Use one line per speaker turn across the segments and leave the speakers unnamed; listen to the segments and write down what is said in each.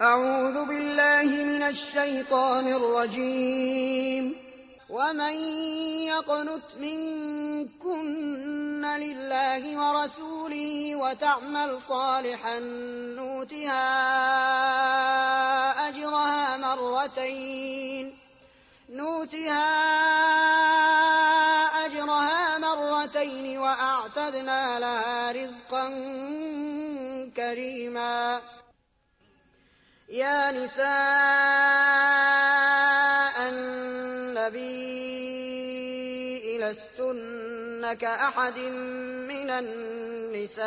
أعوذ بالله من الشيطان الرجيم. ومن يقنت منكن لله ورسوله وتعمل صالحا نوتها أجرها مرتين. نوتها أجرها مرتين وأعتدنا لها رزقا كريما. يا نساء النبي لستن كأحد من النساء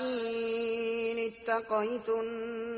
إن اتقيتن.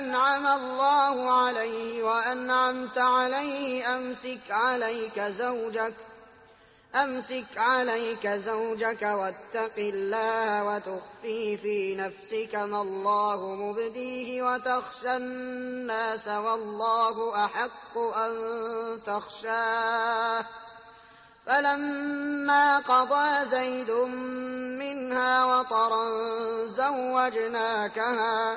أنعم الله عليه وأنعمت عليه أمسك عليك زوجك أمسك عليك زوجك واتق الله وتخفي في نفسك ما الله مبديه وتخشى الناس والله أحق أن تخشاه. فلما قضى زيد منها وطرا زوجناكها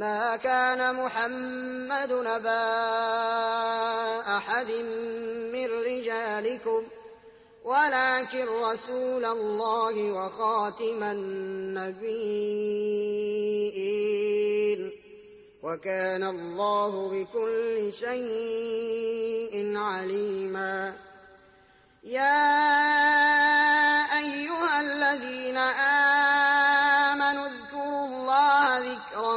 ما كان محمد نبا أحد من رجالكم ولكن رسول الله وخاتم النبيين. وكان الله بكل شيء عليما. يا أيها الذين آمنوا اذكروا الله ذكرا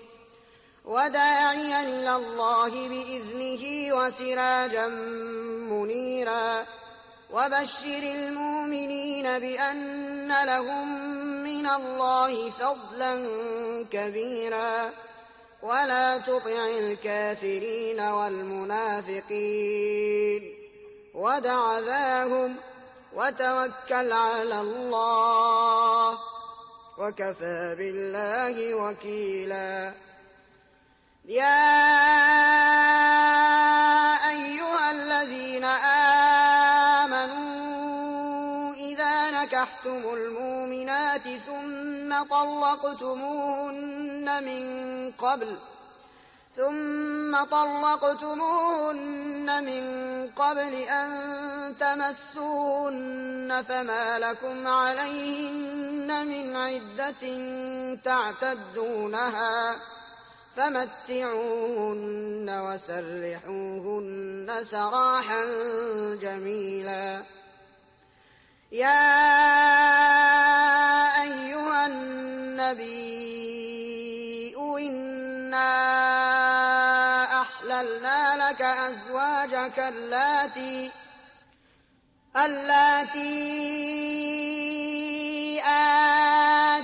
وداعيا إلى الله بإذنه وسراجا منيرا. وبشر المؤمنين بأن لهم من الله فضلا كبيرا. ولا تطع الكافرين والمنافقين. ودع ذاهم وتوكل على الله. وكفى بالله وكيلا. يا أيها الذين آمنوا إذا نكحتم المؤمنات ثم طلقتموهن من قبل ثم طلقتموهن من قبل أن تمسوهن فما لكم عليهن من عدة تعتدونها. فمتعوهن وسرحوهن سراحا جميلا. يا أيها النبي إنا أحللنا لك أزواجك اللاتي اللاتي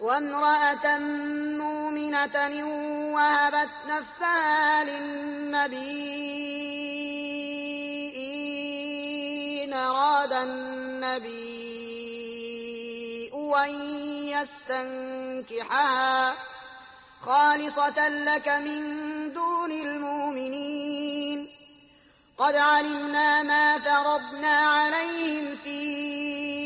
وامرأة مؤمنة وهبت نفسها للنبي إن أراد النبي أن يستنكحها. خالصة لك من دون المؤمنين. قد علمنا ما فرضنا عليهم في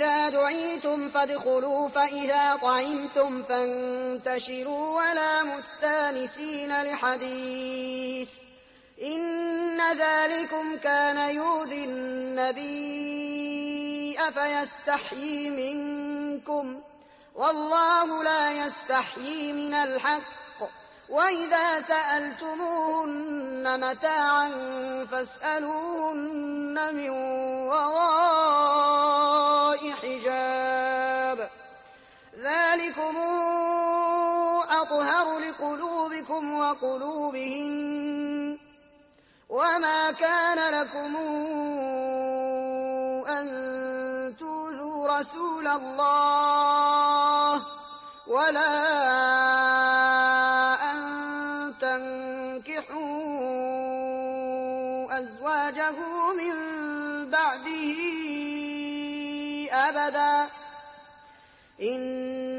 إذا دعيتم فادخلوا فإذا طعمتم فانتشروا ولا مستانسين لحديث إن ذلكم كان يؤذي النبي أفيستحيي منكم والله لا يستحيي من الحق وإذا سألتموهن متاعا فاسألوهن من وراء ذلكم أطهر لقلوبكم وقلوبهن وما كان لكم أن توذوا رسول الله ولا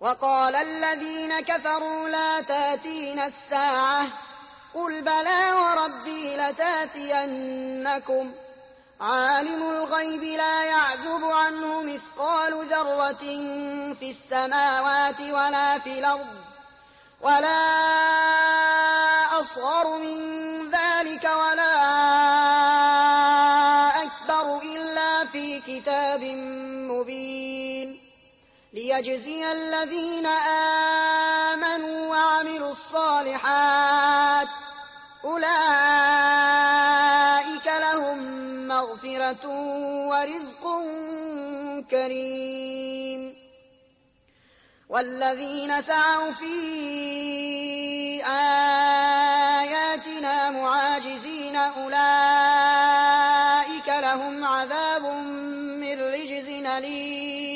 وقال الذين كفروا لا تاتين الساعة قل بلى وربي لتأتينكم. عالم الغيب لا يعزب عنه مثقال ذرة في السماوات ولا في الأرض ولا أصغر من ذلك ولا أكبر إلا في كتاب ليجزي الذين آمنوا وعملوا الصالحات. أولئك لهم مغفرة ورزق كريم. والذين سعوا في آياتنا معاجزين أولئك لهم عذاب من رجز أليم.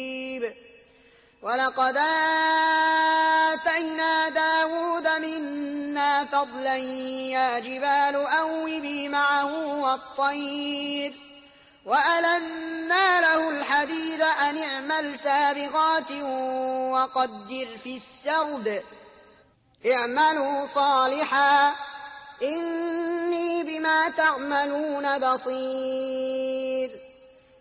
ولقد آتينا داود منا فضلا يا جبال أوبي معه والطير وألنا له فارسل سابغات وقدر في السرد. اعملوا صالحا إني بما تعملون بصير.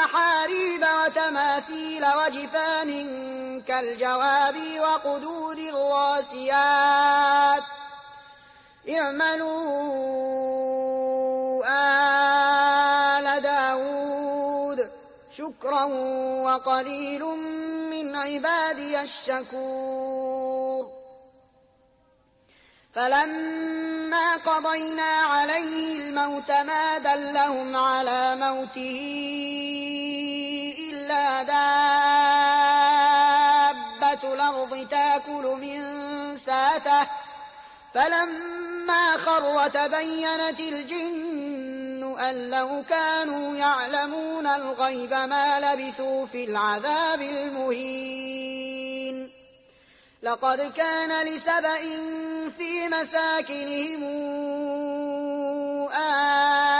محاريب وتماثيل وجفان كالجواب وقدور الراسيات. اعملوا آل داود شكرا وقليل من عبادي الشكور. فلما قضينا عليه الموت ما دلهم على موته. دابة الأرض تأكل من ساته فلما خر تبينت الجن أن لو كانوا يعلمون الغيب ما لبثوا في العذاب المهين. لقد كان لسبأ في مساكنهم آية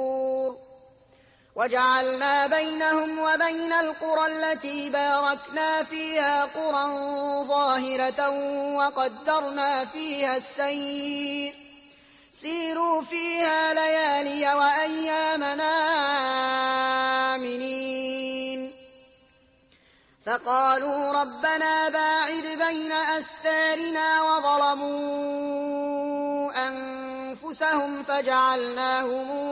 وجعلنا بينهم وبين القرى التي باركنا فيها قرى ظاهرة وقدرنا فيها السير. سيروا فيها ليالي وأيامنا آمنين. فقالوا ربنا باعد بين أسفارنا وظلموا أنفسهم فجعلناهم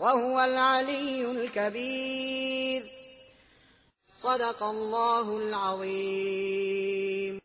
وهو العلي الكبير. صدق الله العظيم.